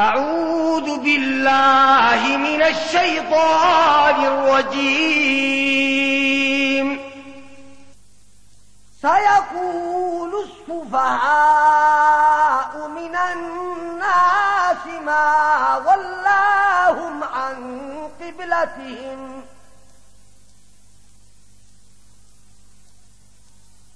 أعوذ بالله من الشيطان الرجيم. سيقول السفهاء من الناس ما ولاهم عن قبلتهم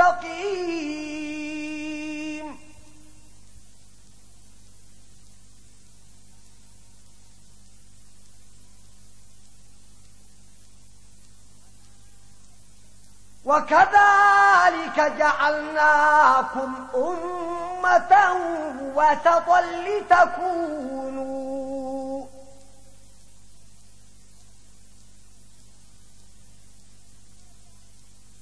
مستقيم وكذلك جعلناكم أمة وسطا لتكونوا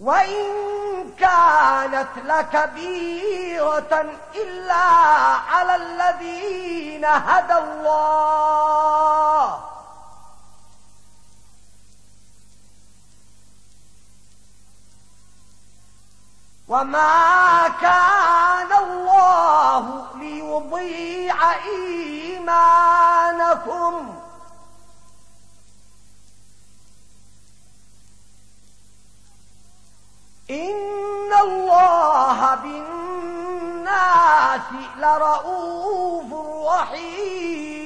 وإن كانت لكبيرة إلا على الذين هدى الله وما كان الله ليضيع إيمانكم إن الله بالناس لرؤوف رحيم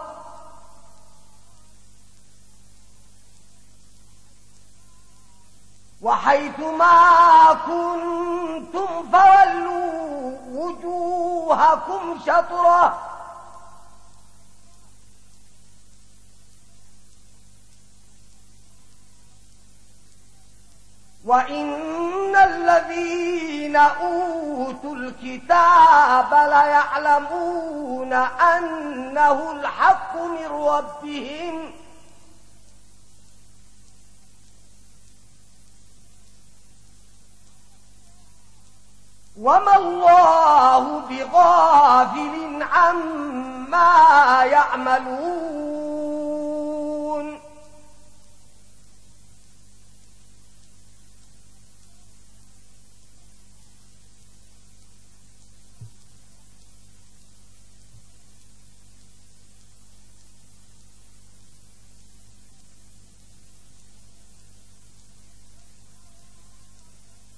وحيث ما كنتم فولوا وجوهكم شطرة. وإن الذين أوتوا الكتاب ليعلمون أنه الحق من ربهم وما الله بغافل عما يعملون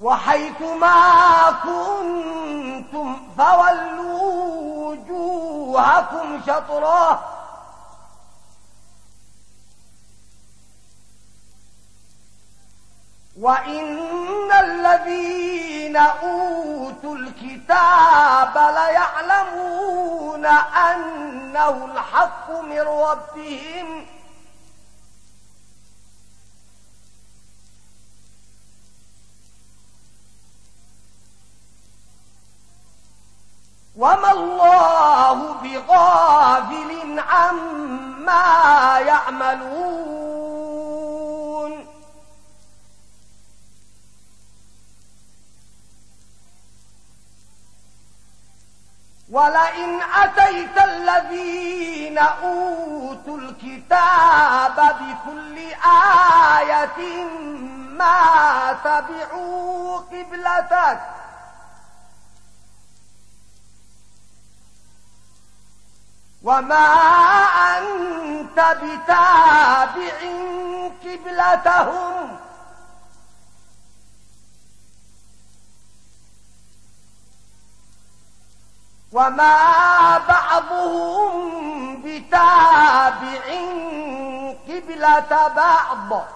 وحيث ما كنتم فولوا وجوهكم شطرا. وإن الذين أوتوا الكتاب ليعلمون أنه الحق من ربهم. وما الله بغافل عما يعملون. ولئن أتيت الذين أوتوا الكتاب بكل آية ما تبعوا قبلتك وما أنت بتابع كبلتهم وما بعضهم بتابع كبلة بعض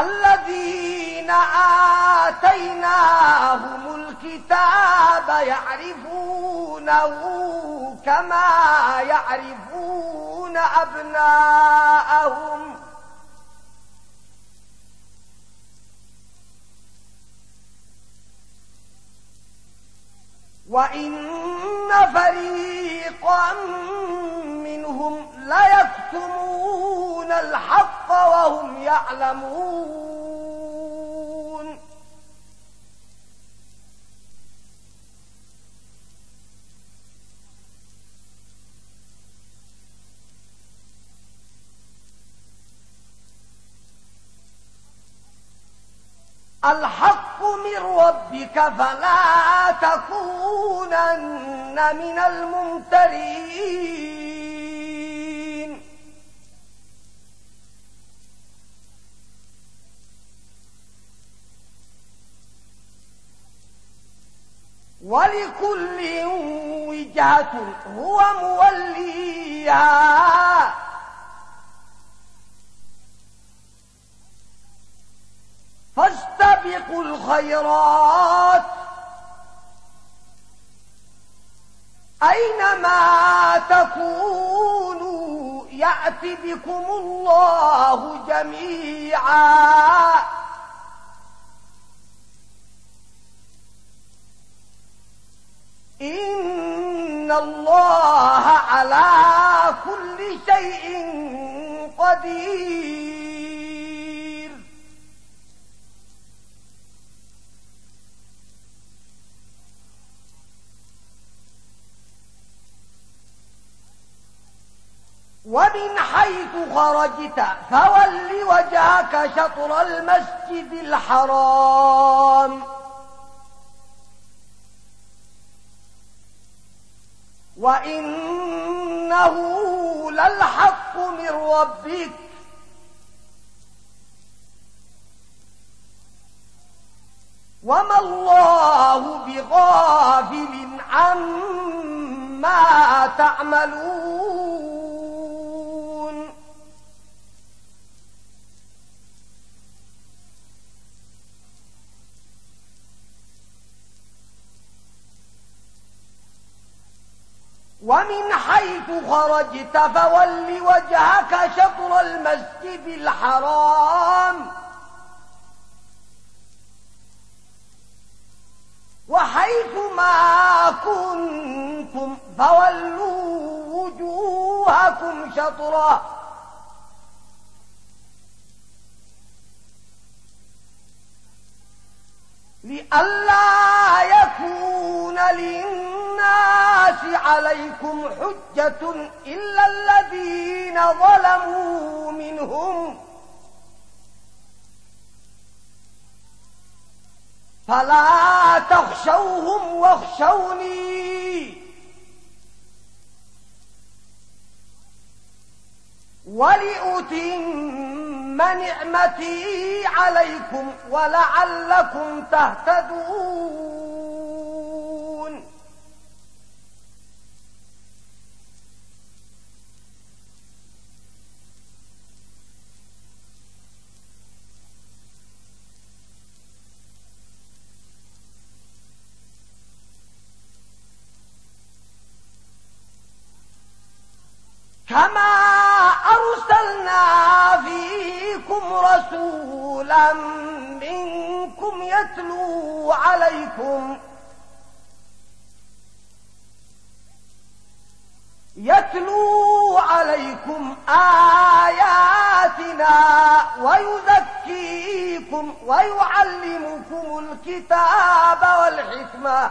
الذين آتيناهم الكتاب يعرفونه كما يعرفون أبناءهم. وإن فريقا منهم لا يكتمون الحق وهم يعلمون. الحق من ربك فلا تكونن من الممترين. ولكل وجهة هو موليها. فاستبقوا الخيرات. أينما تكونوا يأتي بكم الله جميعا. إن الله على كل شيء قدير. ومن حيث خرجت فول وجهك شطر المسجد الحرام. وإنه للحق من ربك وما الله بغافل عما تعملون ومن حيث خرجت فول وجهك شطر المسجد الحرام. وحيث ما كنتم فولوا وجوهكم شطرة. لئلا يكون للناس عليكم حجة إلا الذين ظلموا منهم. فلا تخشوهم واخشوني. ولأتم نعمتي عليكم ولعلكم تهتدون. كما رسولا منكم يتلو عليكم يتلو عليكم آياتنا ويذكيكم ويعلمكم الكتاب والحكمة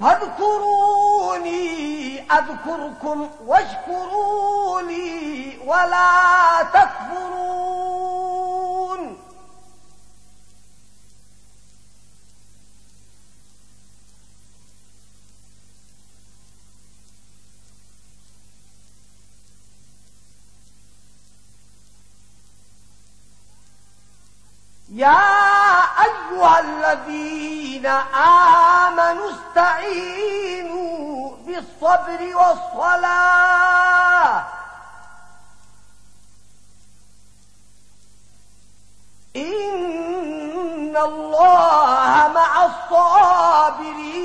فاذكروني أذكركم واشكروني ولا تكفرون. يا أيها الذين الذين آمنوا استعينوا بالصبر والصلاة إن الله مع الصابرين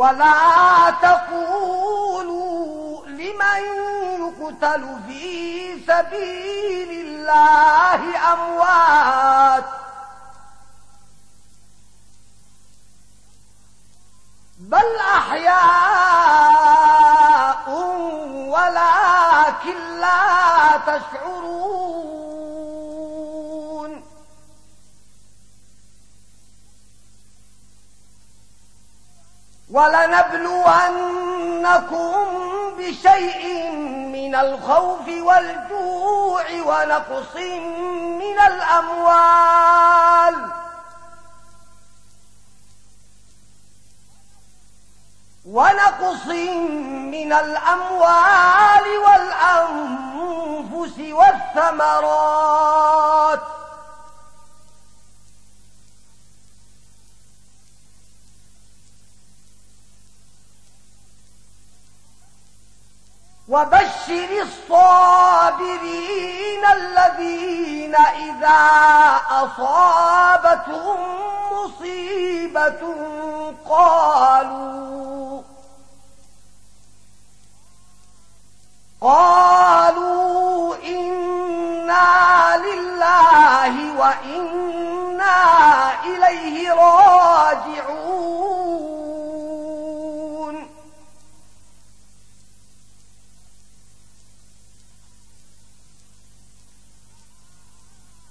ولا تقولوا لمن يقتل في سبيل الله أموات نَكُمْ بِشَيْءٍ مِنَ الْخَوْفِ وَالْجُوعِ وَنَقْصٍ مِنَ الْأَمْوَالِ ونقص من الأموال والأنفس والثمرات وبشر الصابرين الذين إذا أصابتهم مصيبة قالوا قالوا إنا لله وإنا إليه راجعون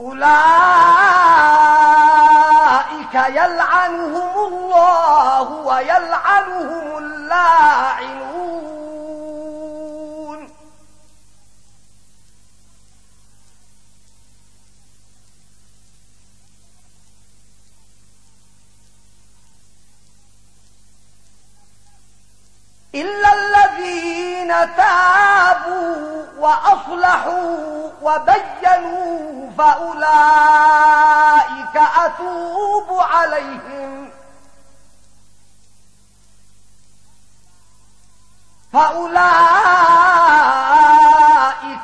أولئك يلعنهم الله ويلعنهم وبينوا فأولئك أتوب عليهم. فأولئك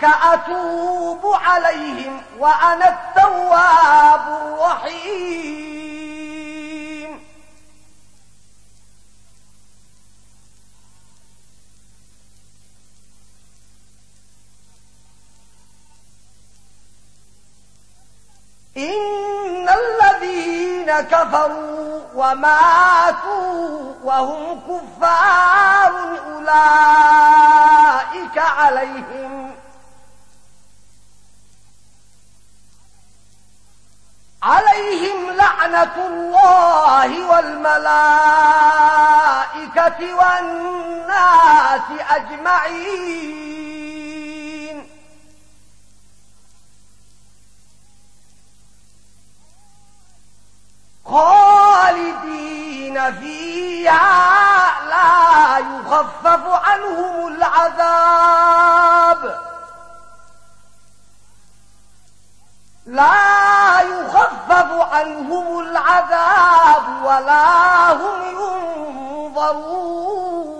أتوب عليهم وأنا التواب الرحيم. إن الذين كفروا وماتوا وهم كفار أولئك عليهم عليهم لعنة الله والملائكة والناس أجمعين خالدين فيها لا يخفف عنهم العذاب. لا يخفف عنهم العذاب ولا هم ينظرون.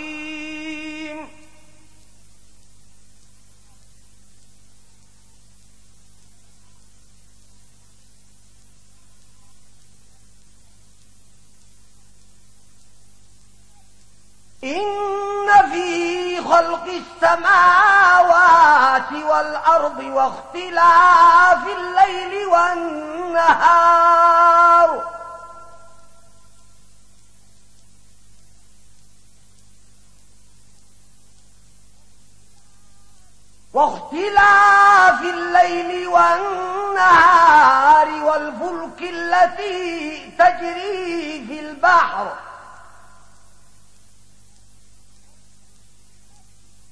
إن في خلق السماوات والأرض واختلاف الليل والنهار. واختلاف الليل والنهار والفلك التي تجري في البحر.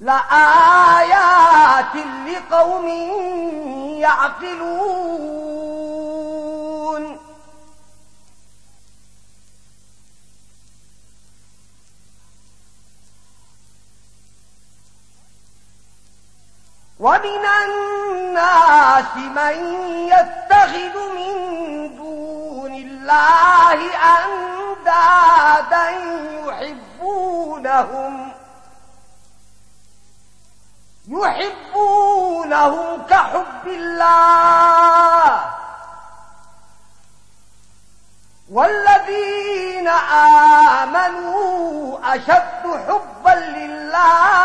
لآيات لقوم يعقلون. ومن الناس من يتخذ من دون الله أندادا يحبونهم يحبونه كحب الله. والذين آمنوا أشد حبا لله.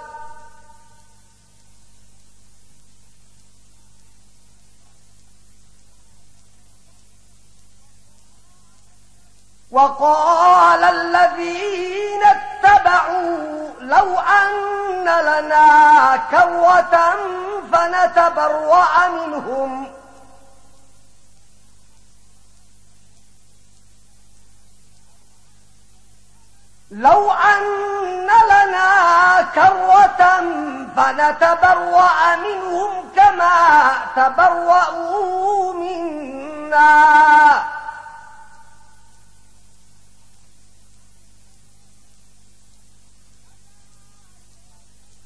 وقال الذين اتبعوا لو أن لنا كوة فنتبرأ منهم. لو أن لنا كرة فنتبرأ منهم كما تبرأوا منا.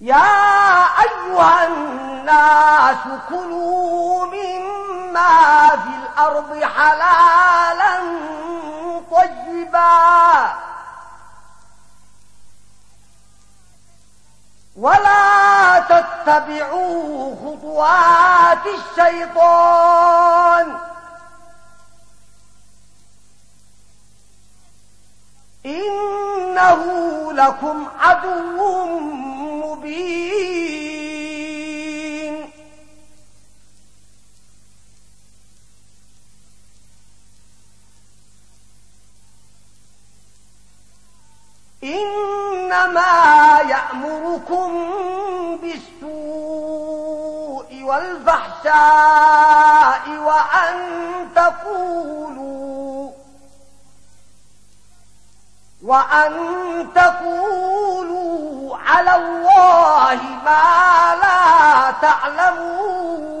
يا أيها الناس كلوا مما في الأرض حلالا طيبا. ولا تتبعوا خطوات الشيطان. إنه لكم عدو مبين. إنما يأمركم بالسوء والفحشاء وأن تقولوا وأن تقولوا على الله ما لا تعلمون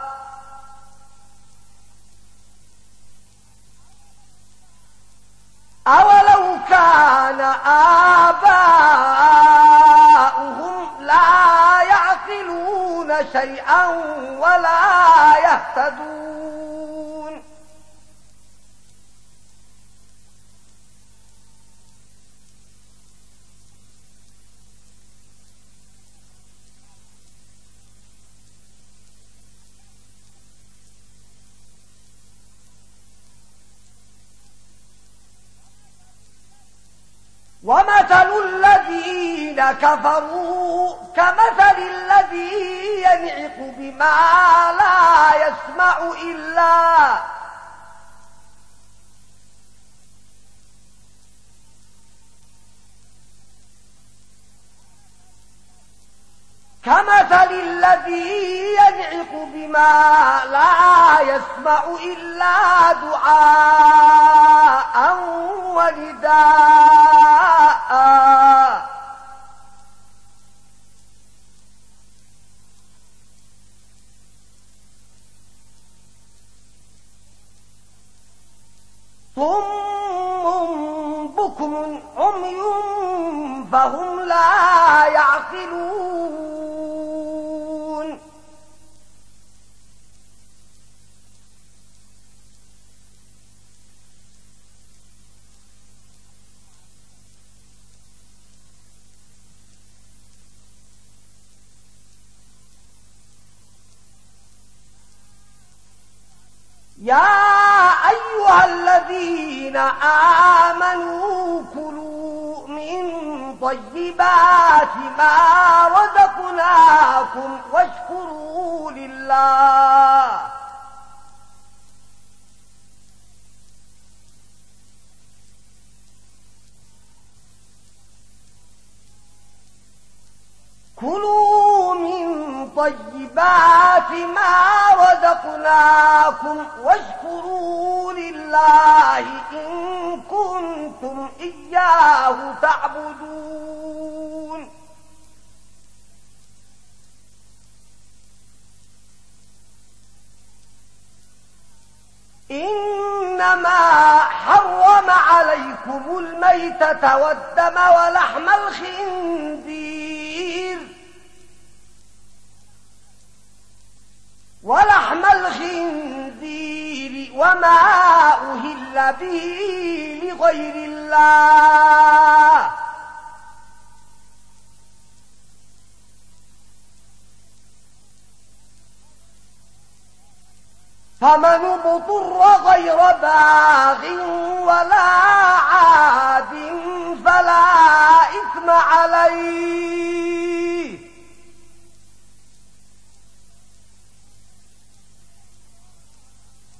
أولو كان آباؤهم لا يعقلون شيئا ولا يهتدون ومثل الذين كفروا كمثل الذي ينعق بما لا يسمع إلا كمثل الذي يجعق بما لا يسمع إلا دعاء ولداء صم بكم عمي فهم لا يعقلون. طيبات ما رزقناكم واشكروا لله. كلوا من طيبات ما رزقناكم واشكروا الله إن كنتم إياه تعبدون. إنما حرم عليكم الميتة والدم ولحم الخندير ولحم الخنزير وما أهل به لغير الله. فمن بطر غير باغ ولا عاد فلا إثم عليه.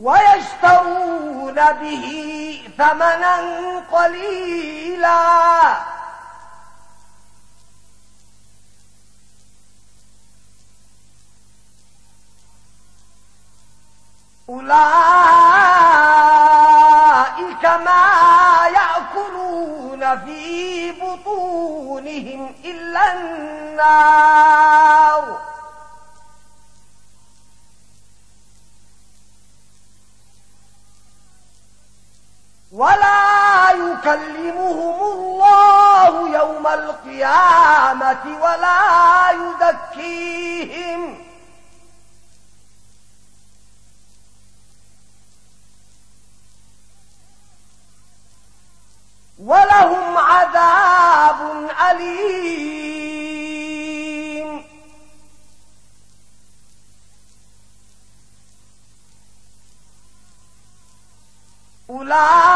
ويشترون به ثمنا قليلا أولئك ما يأكلون في بطونهم إلا النار ولا يكلمهم الله يوم القيامة ولا يذكيهم ولهم عذاب أليم أولئك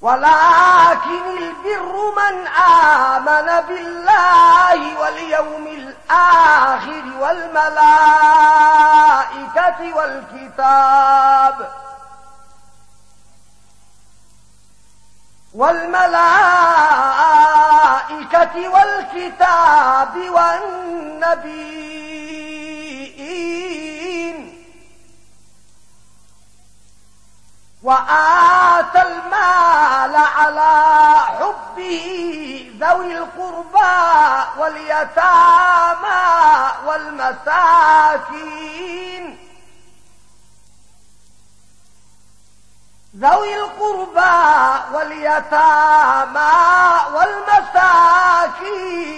ولكن البر من آمن بالله واليوم الآخر والملائكة والكتاب والملائكة والكتاب والنبيين وآت المال على حبه ذوي القربى واليتامى والمساكين. ذوي القربى واليتامى والمساكين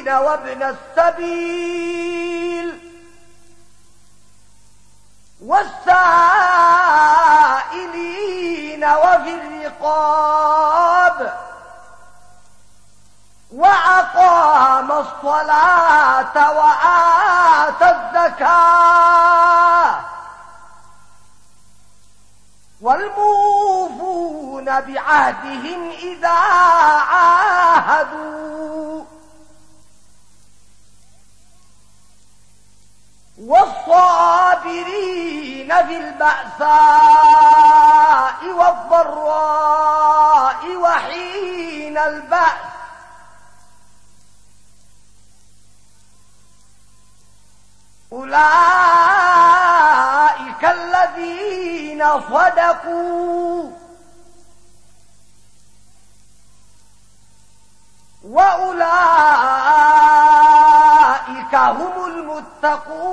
وابن السبيل. والسائلين وفي الرقاب وأقام الصلاة وآت الزكاة والموفون بعهدهم إذا عاهدوا والصابرين في البأساء والضراء وحين البأس. أولئك الذين صدقوا وأولئك أولئك هم المتقون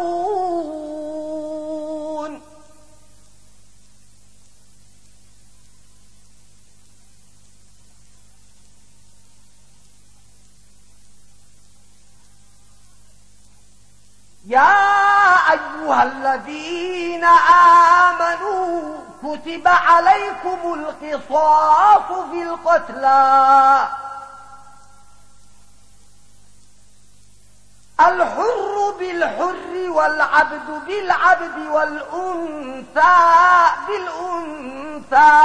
يا أيها الذين آمنوا كتب عليكم القصاص في القتلى الحر بالحر والعبد بالعبد والأنثى بالأنثى.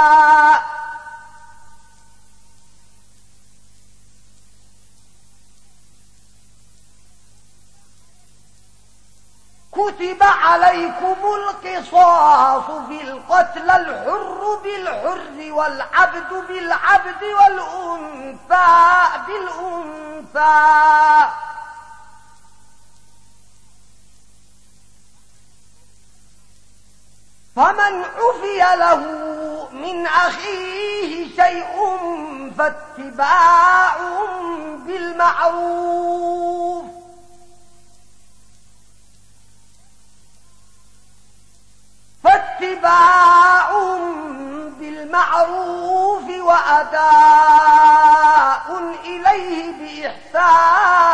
كتب عليكم القصاص في القتل الحر بالحر والعبد بالعبد والأنثى بالأنثى. فمن عفي له من أخيه شيء فاتباع بالمعروف. فاتباع بالمعروف وأداء إليه بإحسان.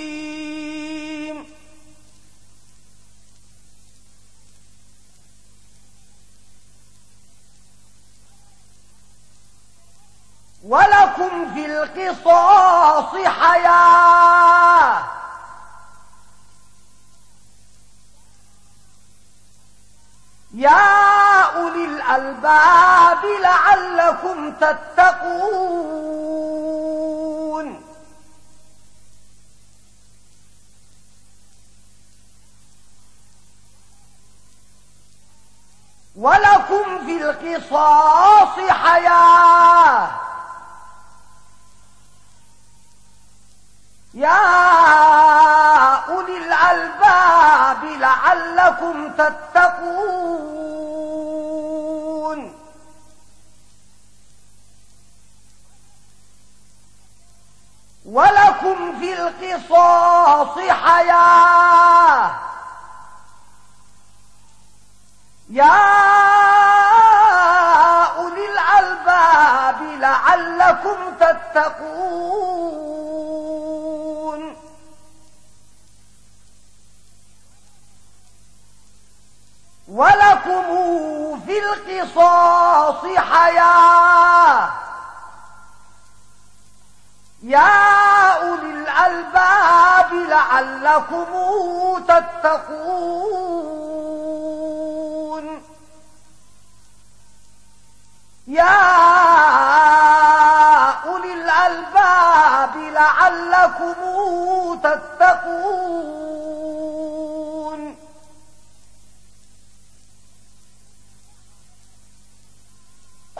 ولكم في القصاص حياة. يا أولي الألباب لعلكم تتقون. ولكم في القصاص حياة. يا أولي الألباب لعلكم تتقون. ولكم في القصاص حياة. يا أولي الألباب لعلكم تتقون. ولكم في القصاص حياة يا أولي الألباب لعلكم تتقون يا أولي الألباب لعلكم تتقون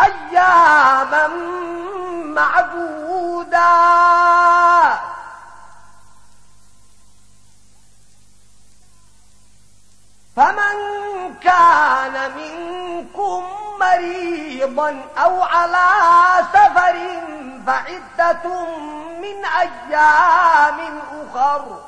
أياما معدودا فمن كان منكم مريضا أو على سفر فعدة من أيام أخر.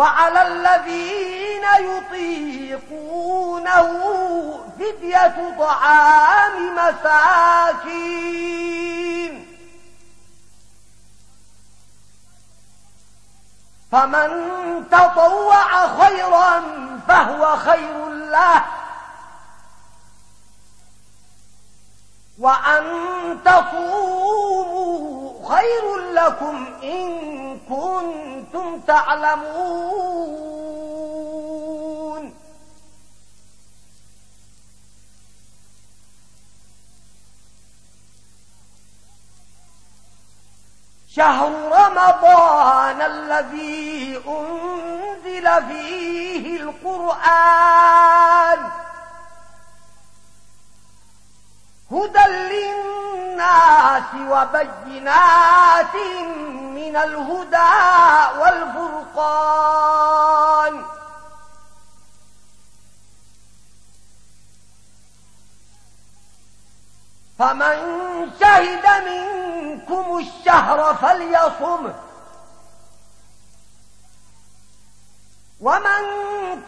وعلى الذين يطيقونه فدية طعام مساكين. فمن تطوع خيرا فهو خير له. وأن تقوموا خير لكم إن كنتم تعلمون. شهر رمضان الذي أنزل فيه القرآن. هدى للمسلمين الناس وبينات من الهدى والفرقان. فمن شهد منكم الشهر فليصمه ومن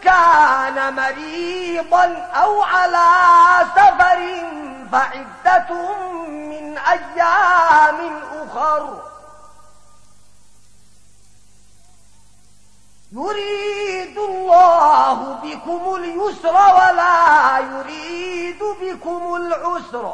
كان مريضا أو على سفر فعدة من أيام أخر. يريد الله بكم اليسر ولا يريد بكم العسر.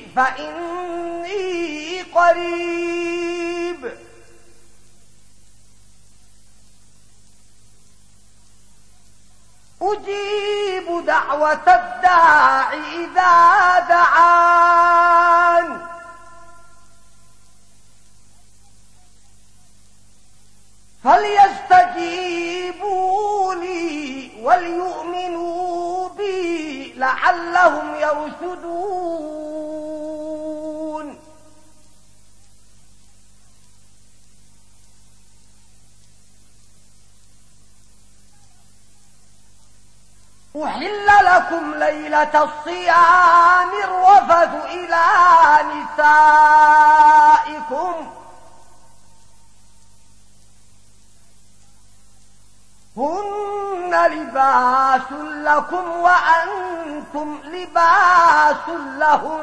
فإني قريب أجيب دعوة الداعي إذا دعاني فليستجيبوا لي وليؤمنوا بي لعلهم يرشدون؟ أحل لكم ليلة الصيام الرفث إلى نسائكم هن لباس لكم وأنتم لباس لهم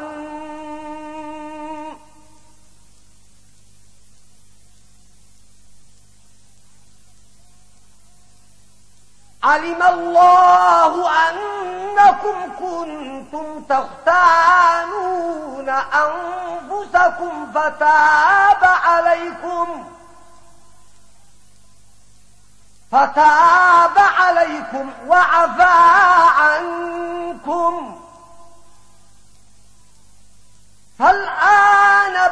علم الله أنكم كنتم تغتانون أنفسكم فتاب عليكم فتاب عليكم وعفى عنكم. فالآن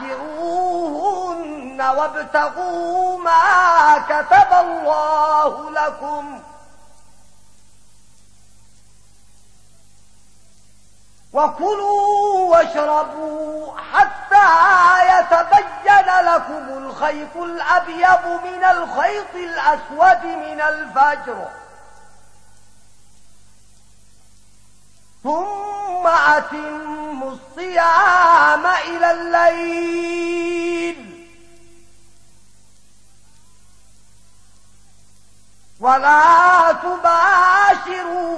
باشروهن وابتغوا ما كتب الله لكم. وكلوا واشربوا حتى يتبين لكم الخيط الأبيض من الخيط الأسود من الفجر. ثم أَتِمُّ الصيام إلى الليل. ولا تباشروهن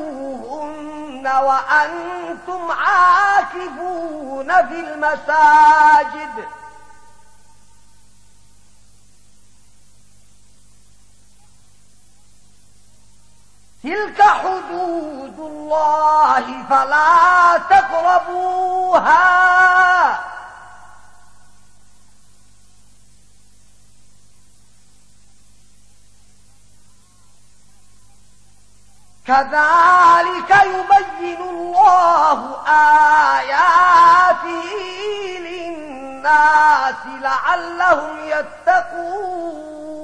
وأنتم عاكفون في المساجد. تلك حدود الله فلا تقربوها. كذلك يبين الله آياته للناس لعلهم يتقون.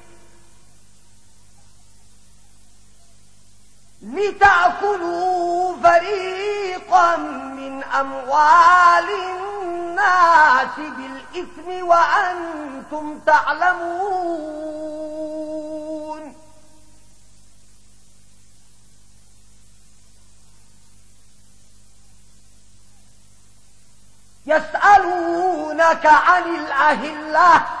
لتأكلوا فريقا من أموال الناس بالإثم وأنتم تعلمون. يسألونك عن الأهلة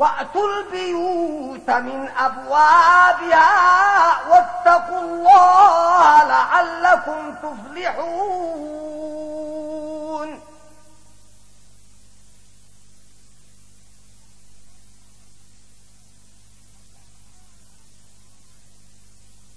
وأتوا البيوت من أبوابها واتقوا الله لعلكم تفلحون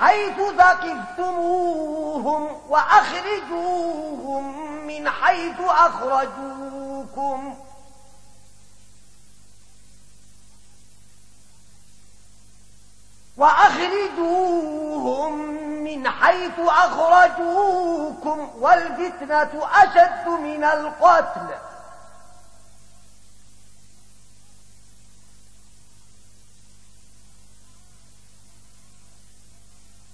حيث ذاكفتموهم وأخرجوهم من حيث أخرجوكم. وأخرجوهم من حيث أخرجوكم والفتنة أشد من القتل. وأخرجوهم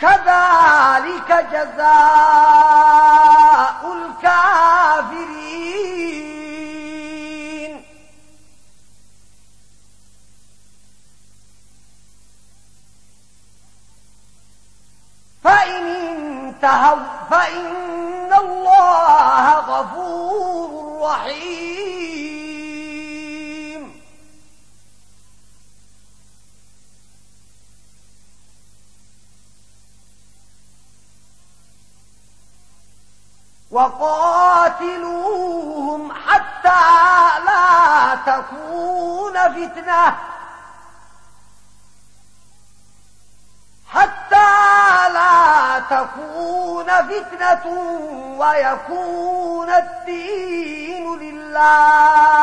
كذلك جزاء الكافرين. فإن انتهوا فإن الله غفور رحيم. وقاتلوهم حتى لا تكون فتنة. حتى لا تكون فتنة ويكون الدين لله.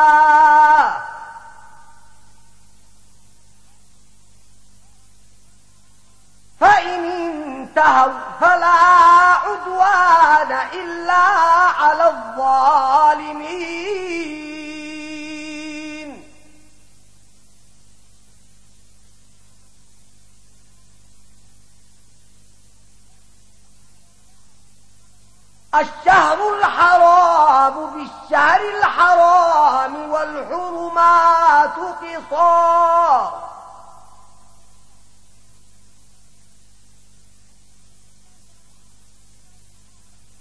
فإن انتهوا فلا عدوان إلا على الظالمين. الشهر الحرام بالشهر الحرام والحرمات قصار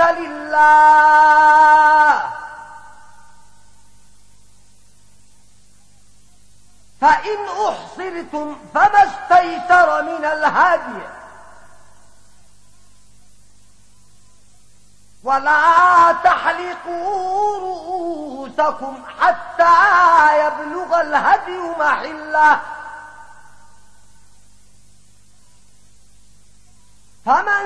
لله. فإن أحصرتم فما استيسر من الهادي ولا تحلقوا رؤوسكم حتى يبلغ الهدي محله. فمن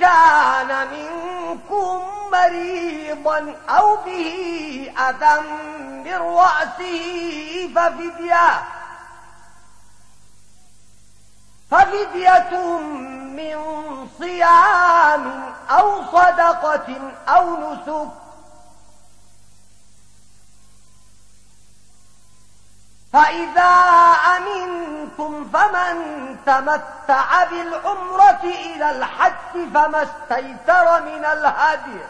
كان منكم مريضا أو به أذى من رأسه ففدية ففدية من صيام أو صدقة أو نسك. فإذا أمنتم فمن تمتع بالعمرة إلى الحج فما استيتر من الهدي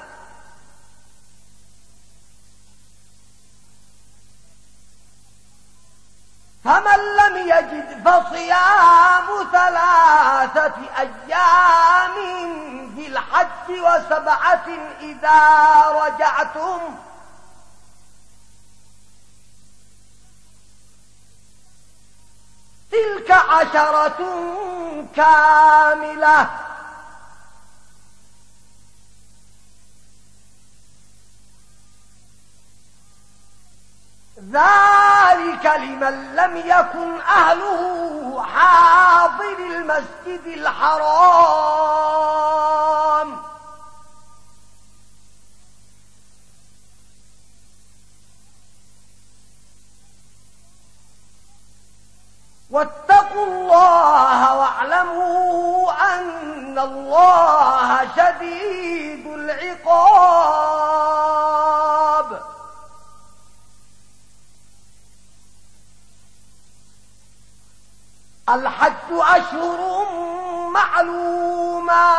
فمن لم يجد فصيام ثلاثة أيام في الحج وسبعة إذا رجعتم تلك عشرة كاملة. ذلك لمن لم يكن أهله حاضر المسجد الحرام. واتقوا الله واعلموا أن الله شديد العقاب. الحج أشهر معلومات.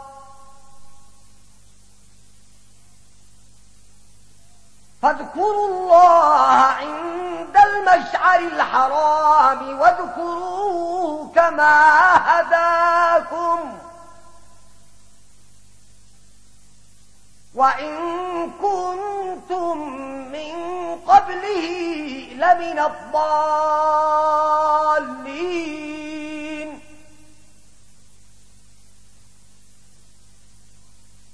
فاذكروا الله عند المشعر الحرام واذكروا كما هداكم. وإن كنتم من قبله لمن الضالين.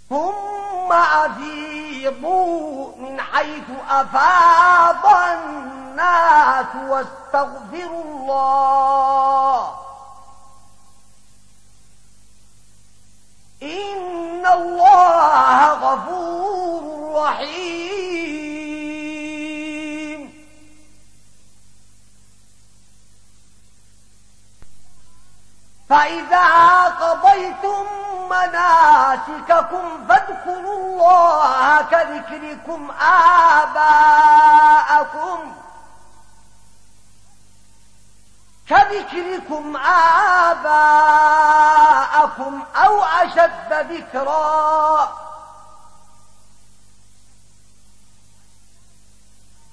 ثم أذين أفيضوا من حيث أفاض الناس واستغفروا الله إن الله غفور رحيم فإذا قضيتم مناسككم فاذكروا الله كذكركم آباءكم كذكركم آباءكم أو أشد ذكرًا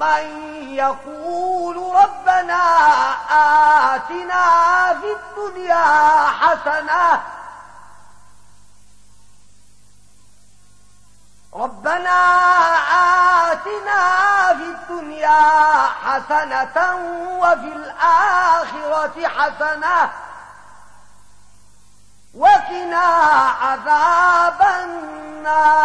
من يقول ربنا آتنا في الدنيا حسنة. ربنا آتنا في الدنيا حسنة وفي الآخرة حسنة. وقنا عذاب النار.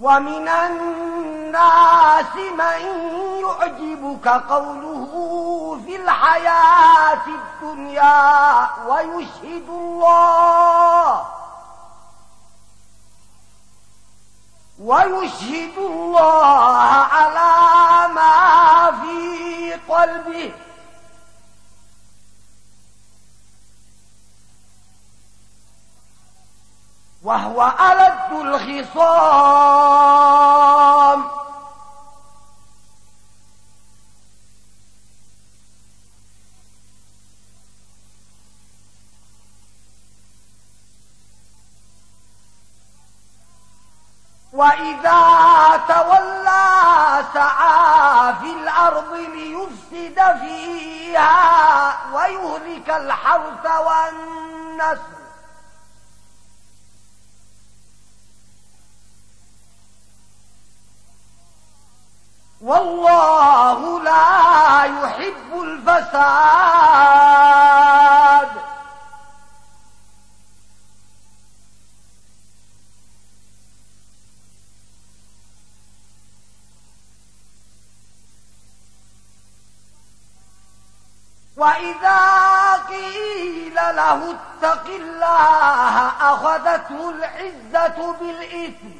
ومن الناس من يعجبك قوله في الحياة الدنيا ويشهد الله ويشهد الله على ما في قلبه وهو ألد الخصام. وإذا تولى سعى في الأرض ليفسد فيها ويهلك الحرث والنسل. والله لا يحب الفساد. وإذا قيل له اتق الله أخذته العزة بالإثم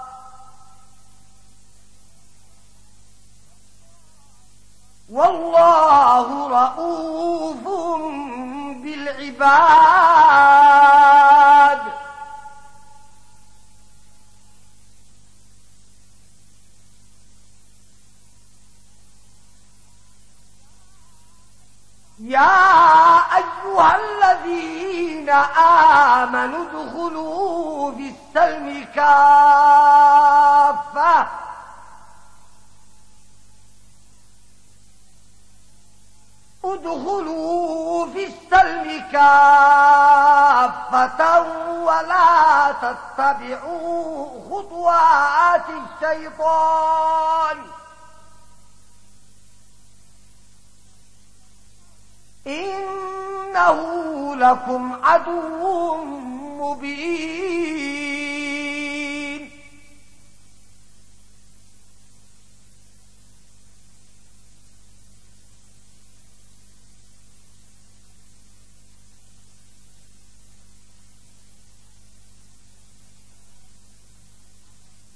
والله رؤوف بالعباد. يا أيها الذين آمنوا ادخلوا في السلم كافة. ادخلوا في السلم كافة ولا تتبعوا خطوات الشيطان. إنه لكم عدو مبين.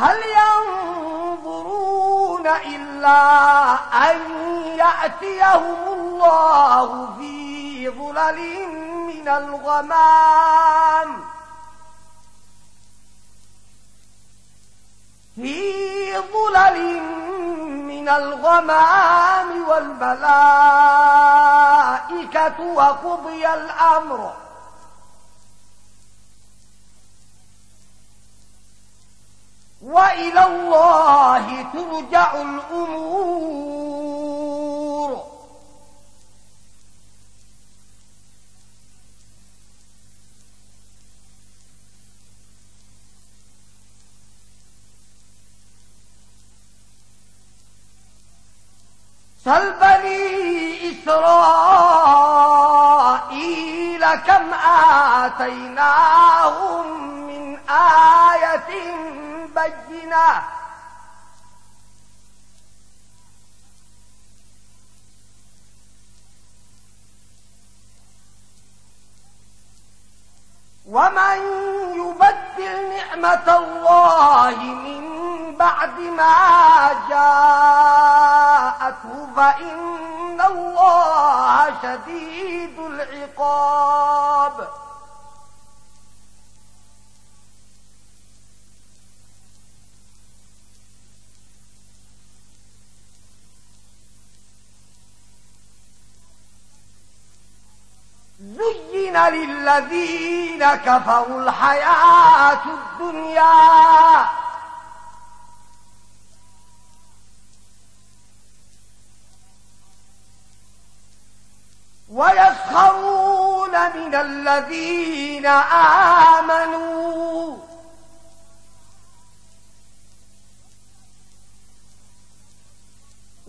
هل ينظرون إلا أن يأتيهم الله في ظلل من الغمام في ظلل من الغمام والملائكة وقضي الأمر وإلى الله ترجع الأمور سل بني إسرائيل كم آتيناهم آية بينا ومن يبدل نعمة الله من بعد ما جاءته فإن الله شديد العقاب. زين للذين كفروا الحياة الدنيا. ويسخرون من الذين آمنوا.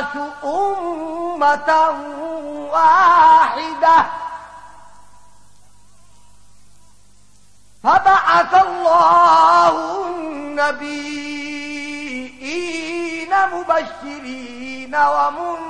الناس أمة واحدة. فبعث الله النبيين مبشرين ومنذرين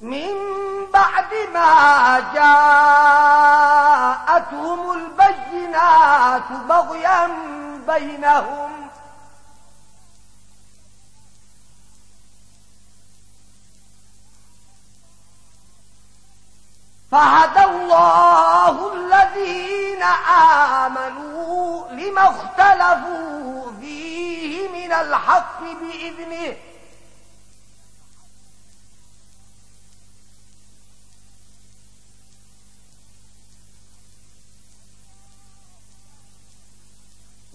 من بعد ما جاءتهم البينات بغيا بينهم. فهدى الله الذين آمنوا لما اختلفوا فيه من الحق بإذنه.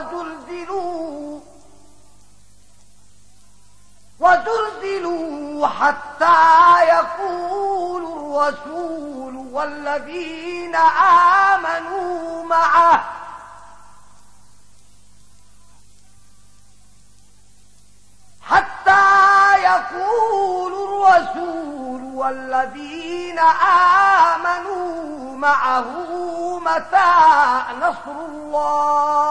وزلزلوا وزلزلوا حتى يقول الرسول والذين آمنوا معه حتى يقول الرسول والذين آمنوا معه متى نصر الله.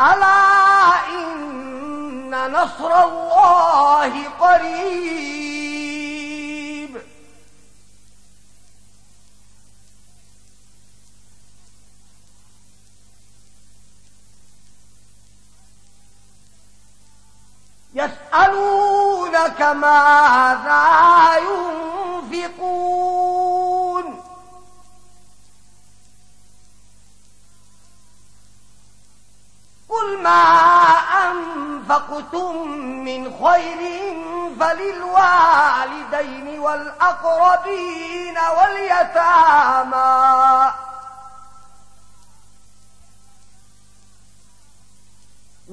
ألا إن نصر الله قريب؟ يسألونك ماذا ينفقون. قل ما أنفقتم من خير فللوالدين والأقربين واليتامى.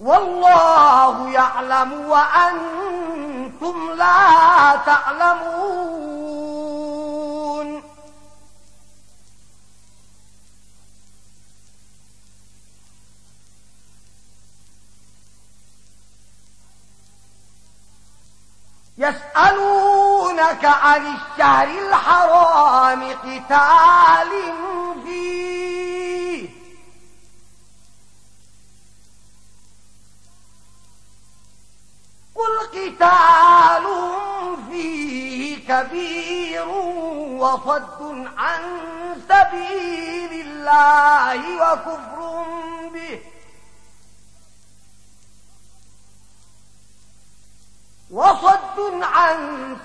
والله يعلم وأنتم لا تعلمون. يسألونك عن الشهر الحرام قتال فيه قل قتال فيه كبير وفد عن سبيل الله وكفر به. وصد عن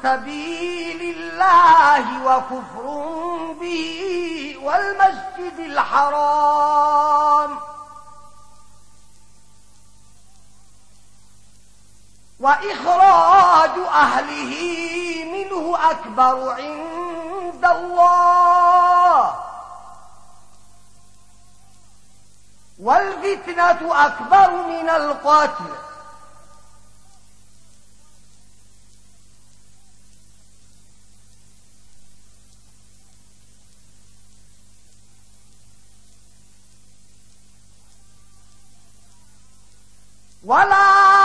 سبيل الله وكفر به والمسجد الحرام. وإخراج أهله منه أكبر عند الله. والفتنة أكبر من القتل. ولا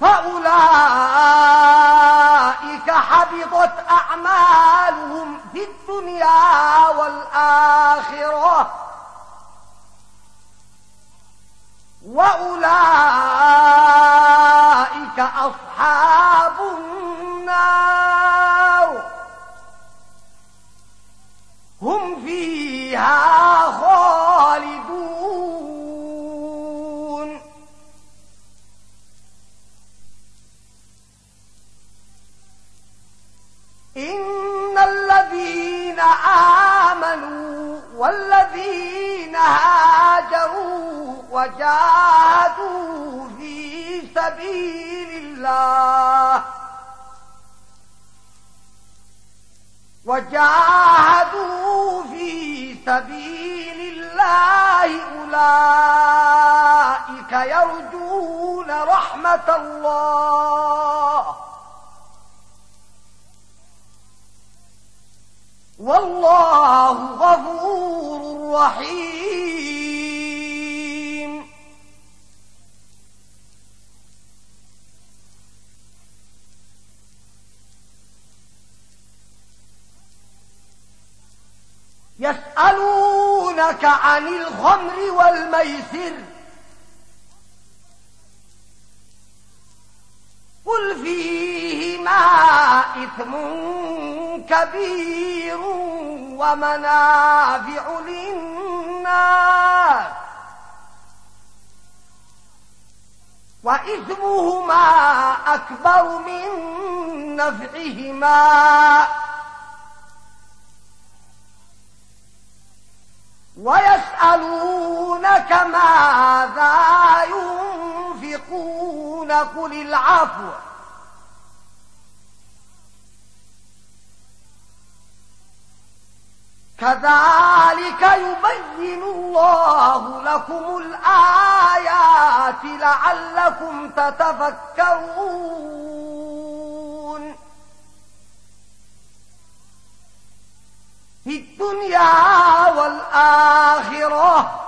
فأولئك حبطت أعمالهم في الدنيا والآخرة وأولئك أصحاب النار هم فيها خاص إن الذين آمنوا والذين هاجروا وجاهدوا في سبيل الله وجاهدوا في سبيل الله أولئك يرجون رحمة الله والله غفور رحيم. يسألونك عن الخمر والميسر. قل فيهما إثم كبير ومنافع للناس. وإثمهما أكبر من نفعهما. ويسألونك ماذا ينفع تنفقون قل العفو. كذلك يبين الله لكم الآيات لعلكم تتفكرون. في الدنيا والآخرة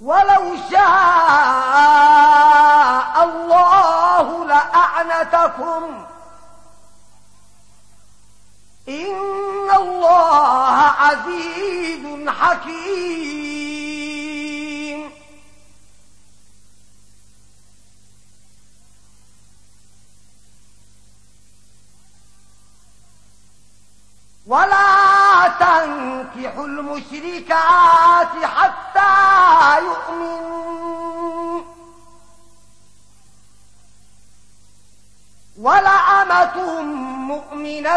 ولو شاء الله لأعنتكم. إن الله عزيز حكيم.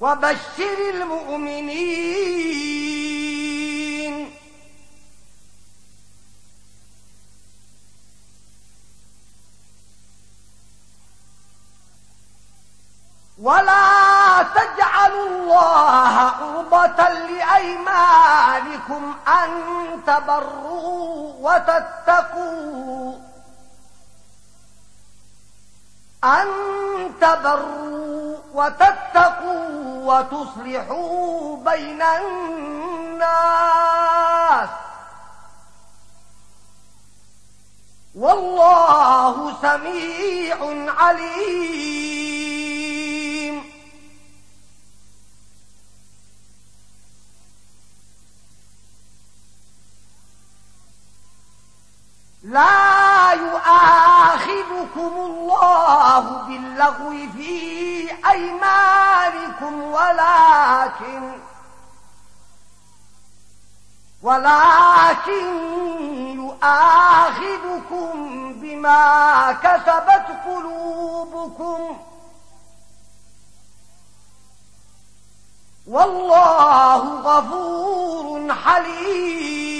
وبشر المؤمنين. ولا تجعلوا الله عربة لأيمانكم أن تبروا وتتقوا. أن تبروا وتتقوا. وتصلحوا بين الناس والله سميع عليم لا يؤاخذكم الله باللغو فيه أيمانكم ولكن ولكن يؤاخذكم بما كسبت قلوبكم. والله غفور حليم.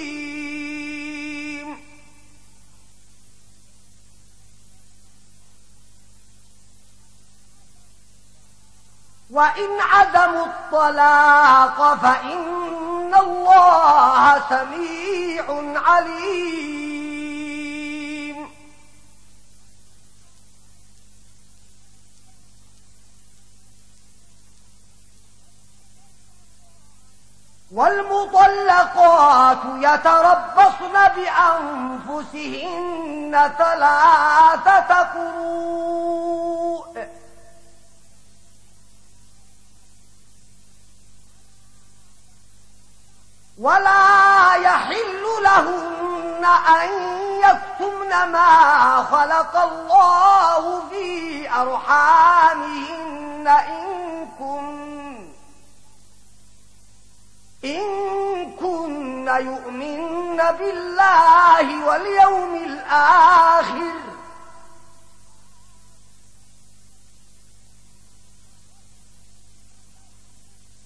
وإن عدموا الطلاق فإن الله سميع عليم والمطلقات يتربصن بأنفسهن ثلاثة قروء ولا يحل لهن أن يكتمن ما خلق الله في أرحامهن إن كن إن كن يؤمن بالله واليوم الآخر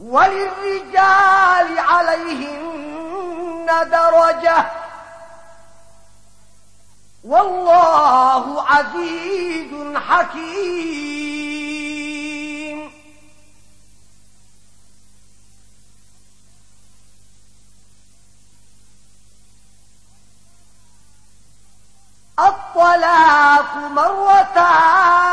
وللرجال عليهن درجة. والله عزيز حكيم. الطلاق مرتان.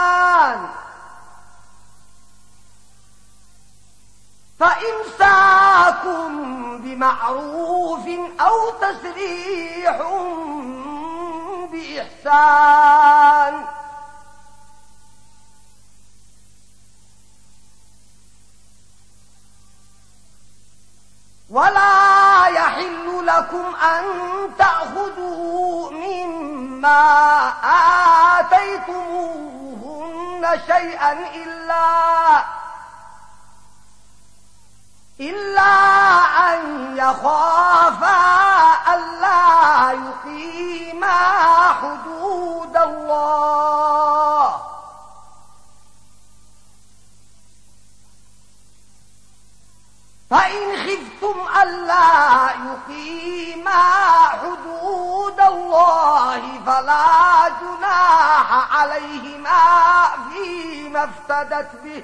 بمعروف أو تسريح بإحسان ولا يحل لكم أن تأخذوا مما آتيتموهن شيئا إلا إلا أن يخافا ألا يقيما حدود الله. فإن خذتم ألا يقيما حدود الله فلا جناح عليهما فيما افتدت به.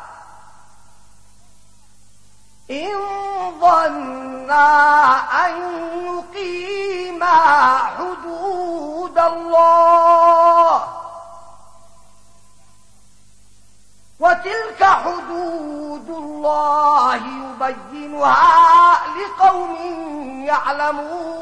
إن ظنا أن نقيم حدود الله وتلك حدود الله يبينها لقوم يعلمون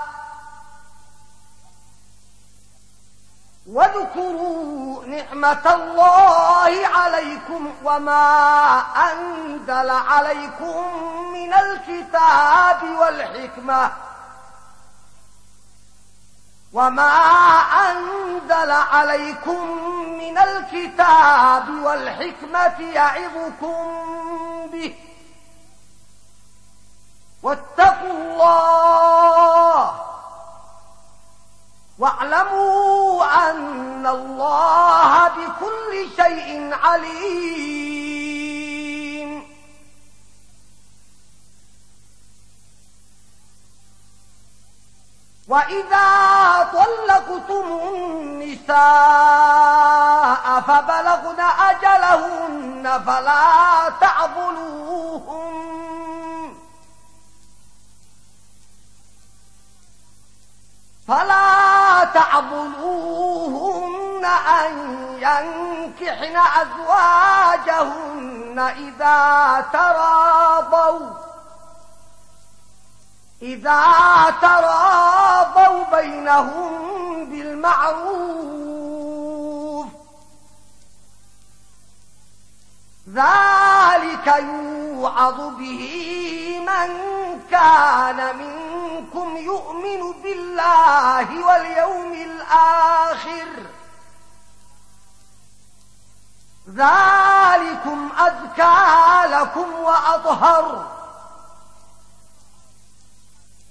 واذكروا نعمة الله عليكم وما أنزل عليكم من الكتاب والحكمة وما أنزل عليكم من الكتاب والحكمة يعظكم به واتقوا الله واعلموا أن الله بكل شيء عليم. وإذا طلقتم النساء فبلغن أجلهن فلا تعبلوهن فلا تعبدوهن أن ينكحن أزواجهن إذا تراضوا إذا تراضوا بينهم بالمعروف. ذلك يوعظ به من كان منكم يؤمن بالله واليوم الآخر ذلكم أذكى لكم وأطهر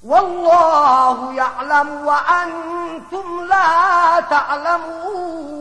والله يعلم وأنتم لا تعلمون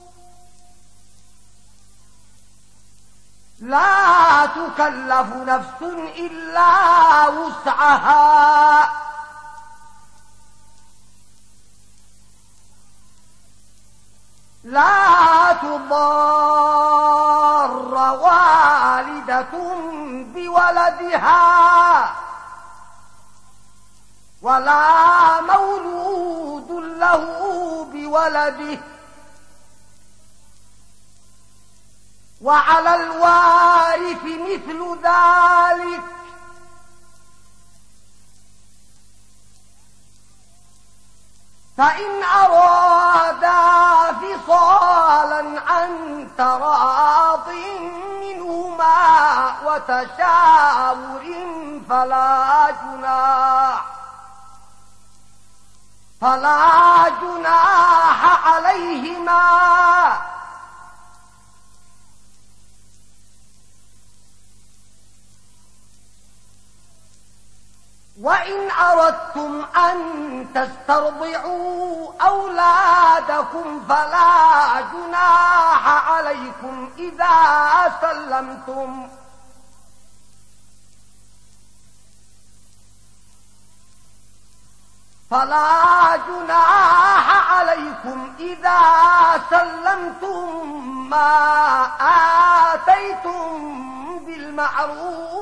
لا تكلف نفس إلا وسعها. لا تضار والدة بولدها ولا مولود له بولده. وعلى الوارث مثل ذلك. فإن أرادا فصالا عن تراض منهما وتشاور فلا جناح فلا جناح عليهما. وإن أردتم أن تسترضعوا أولادكم فلا جناح عليكم إذا سلمتم فلا جناح عليكم إذا سلمتم ما آتيتم بالمعروف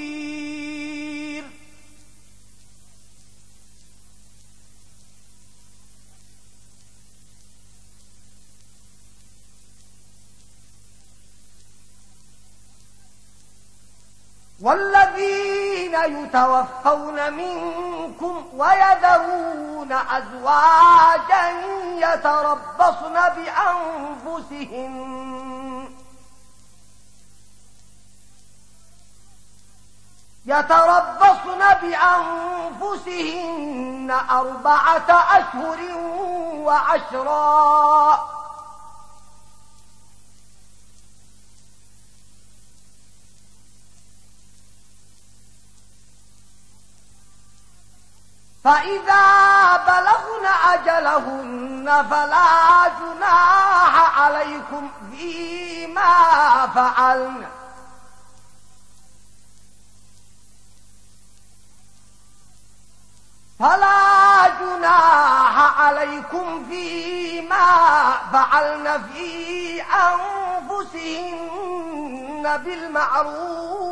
والذين يتوفون منكم ويذرون أزواجا يتربصن بأنفسهم يتربصن بأنفسهن أربعة أشهر وعشرا. فإذا بلغن أجلهن فلا جناح عليكم فيما فعلن فلا جناح عليكم فيما فعلن في أنفسهن بالمعروف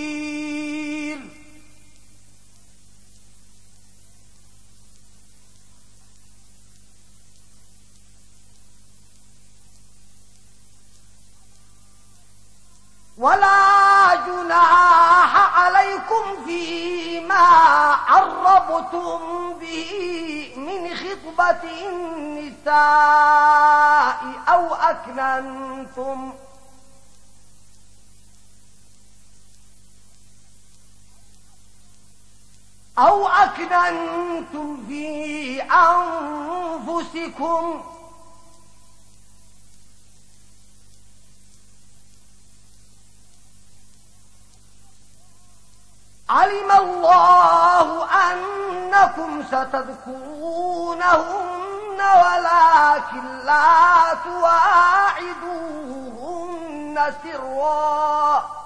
ولا جناح عليكم فيما عربتم به من خطبة النساء أو أكننتم. أو أكننتم في أنفسكم. علم الله أنكم ستذكرونهن ولكن لا تواعدوهن سرا.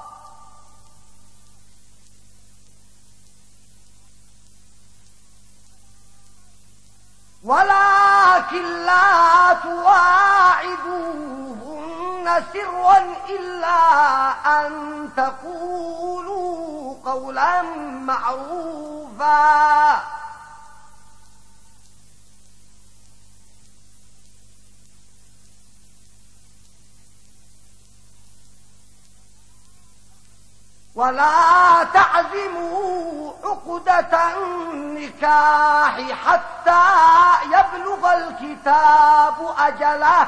ولكن لا تواعدوهن تكن سرا إلا أن تقولوا قولا معروفا ولا تعزموا عقدة النكاح حتى يبلغ الكتاب أجله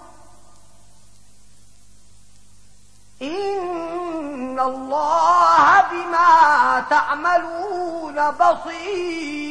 إن الله بما تعملون بصير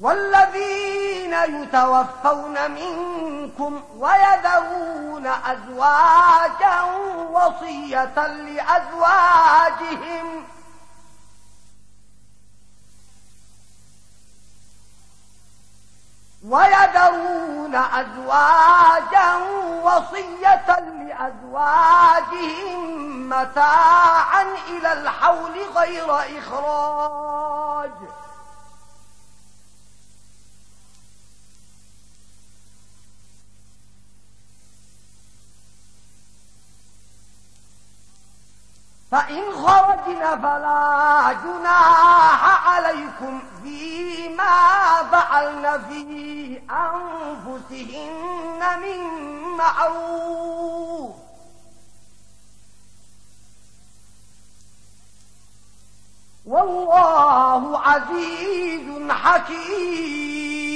والذين يتوفون منكم ويدعون أزواجا وصية لأزواجهم. ويدعون أزواجا وصية لأزواجهم متاعا إلى الحول غير إخراج. فإن خرجنا فلا جناح عليكم فيما فعلنا في أنفسهن من معروف والله عزيز حكيم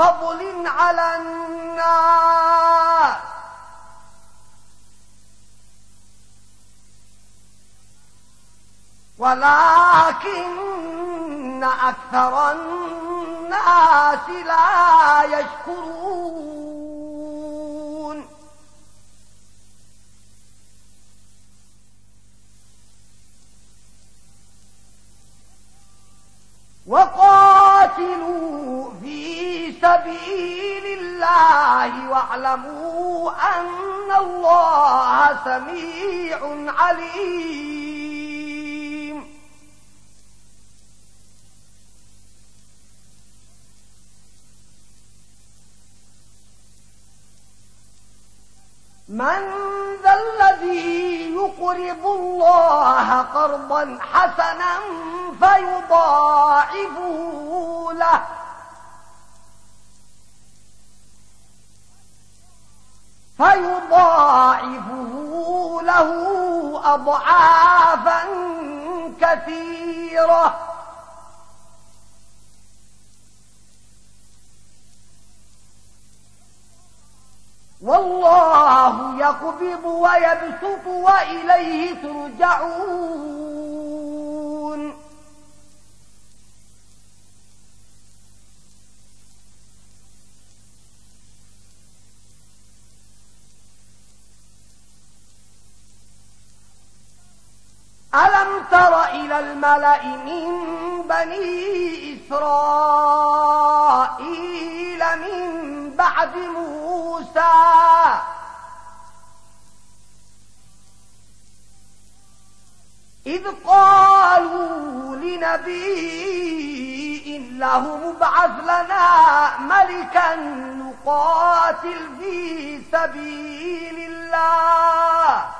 فضل على الناس. ولكن أكثر الناس لا يشكرون. وقاتلوا في سبيل الله واعلموا أن الله سميع عليم. من ذا الذي يقرض الله قرضا حسنا فيضاعفه له. فيضاعفه له أضعافا كثيرة. والله يقبض ويبسط وإليه ترجعون. ألم تر إلى الملأ من بني إسرائيل من بعد موسى؟ إذ قالوا لنبي لهم مبعث لنا ملكا نقاتل في سبيل الله.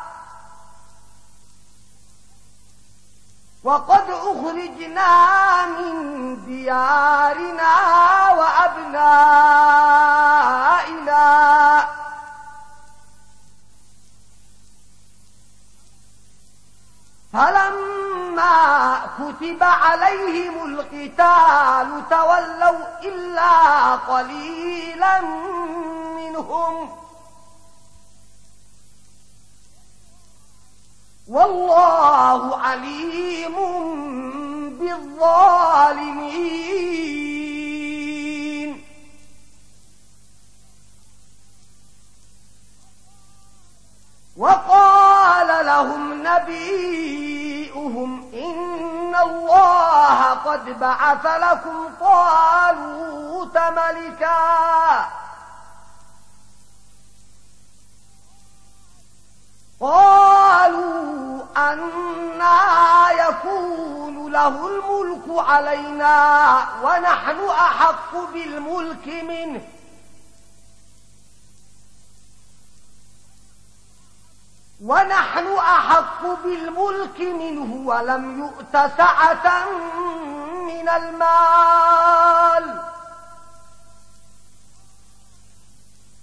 وقد أخرجنا من ديارنا وأبنائنا. فلما كتب عليهم القتال تولوا إلا قليلا منهم. والله عليم الظالمين. وقال لهم نبيئهم إن الله قد بعث لكم طالوت ملكاً له الملك علينا ونحن أحق بالملك منه. ونحن أحق بالملك منه ولم يؤت سعة من المال. ونحن أحق بالملك منه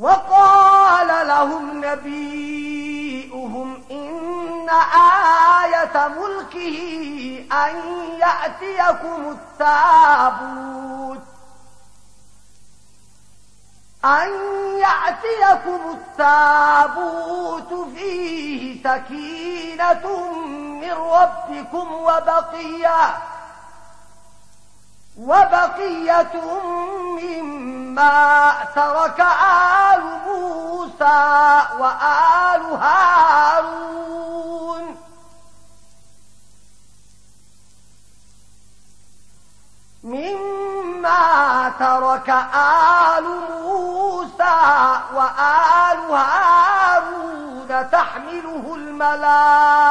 وقال لهم نبيئهم إن آية ملكه أن يأتيكم التابوت. أن يأتيكم التابوت فيه سكينة من ربكم وبقية. وبقية مما ترك آل موسى وآل هارون. مما ترك آل موسى وآل هارون تحمله الملائكة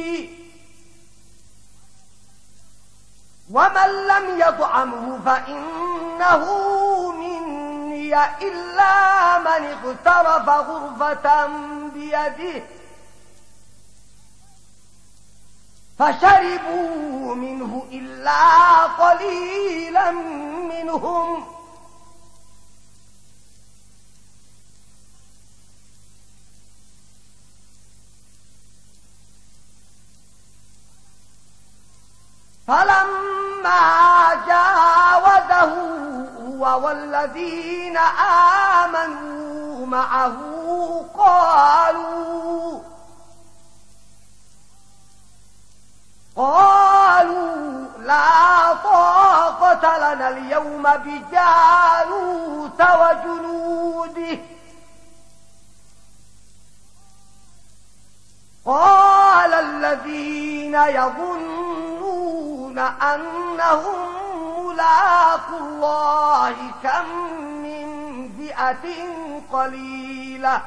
ومن لم يطعمه فإنه مني إلا من اغترف غرفة بيده فشربوا منه إلا قليلا منهم فلما ما جاوزه هو والذين آمنوا معه قالوا قالوا لا طاقة لنا اليوم بجالوت وجنوده قال الذين يظنون يحسبون أنهم ملاك الله كم من فئة قليلة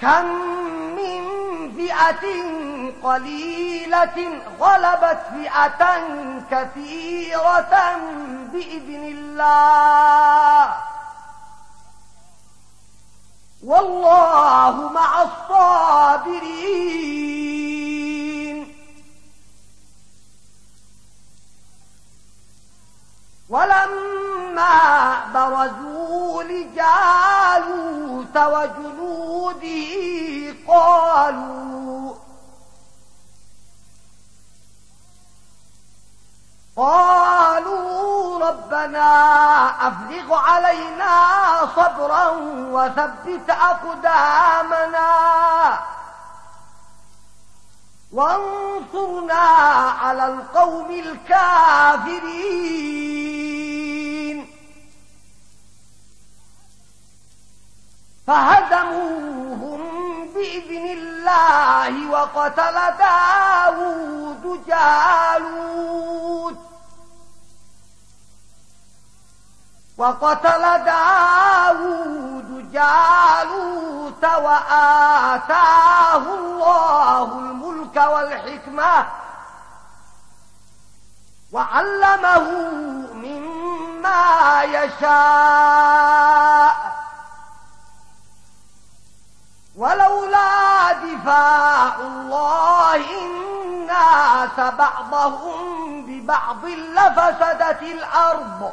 كم من فئة قليلة غلبت فئة كثيرة بإذن الله والله مع الصابرين ولما برزوا لجالوت وجنوده قالوا قالوا ربنا أفرغ علينا صبرا وثبت أقدامنا وانصرنا على القوم الكافرين. فهدموهم بإذن الله وقتل داود جالوت. وقتل داود جالوت وآتاه الله الملك والحكمة وعلمه مما يشاء. ولولا دفاع الله الناس بعضهم ببعض لفسدت الأرض.